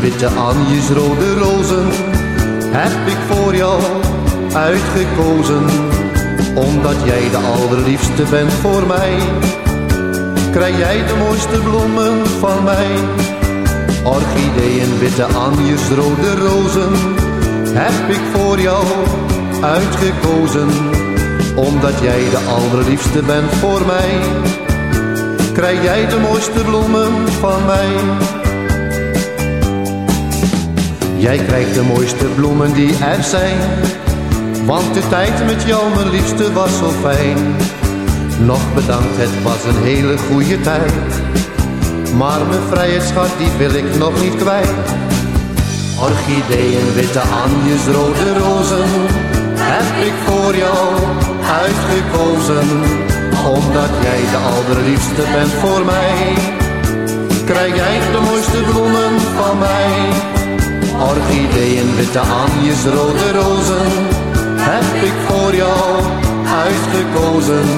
witte anjes, rode rozen heb ik voor jou uitgekozen. Omdat jij de allerliefste bent voor mij, krijg jij de mooiste bloemen van mij. Orchideeën, witte anjes, rode rozen heb ik voor jou uitgekozen. Omdat jij de allerliefste bent voor mij, krijg jij de mooiste bloemen van mij. Jij krijgt de mooiste bloemen die er zijn. Want de tijd met jou, mijn liefste, was zo fijn. Nog bedankt, het was een hele goede tijd. Maar mijn vrije schat, die wil ik nog niet kwijt. Orchideeën, witte anjes, rode rozen heb ik voor jou uitgekozen. Omdat jij de allerliefste bent voor mij, krijg jij de mooiste bloemen van mij. Orchideeën, witte anjes, rode rozen heb ik voor jou uitgekozen.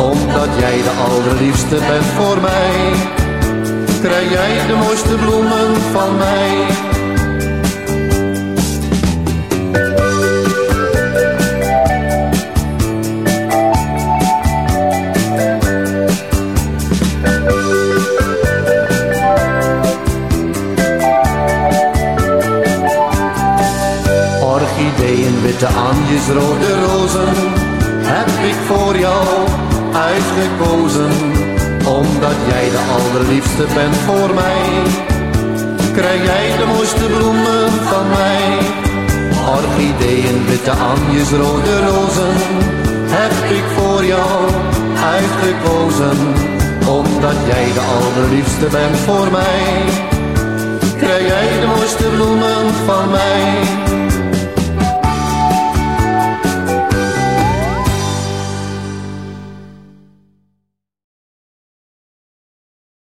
Omdat jij de allerliefste bent voor mij, krijg jij de mooiste bloemen van mij. Orchideeën, witte anjes, rode rozen heb ik voor jou uitgekozen. Omdat jij de allerliefste bent voor mij, krijg jij de mooiste bloemen van mij. Orchideeën, witte anjes, rode rozen heb ik voor jou uitgekozen. Omdat jij de allerliefste bent voor mij,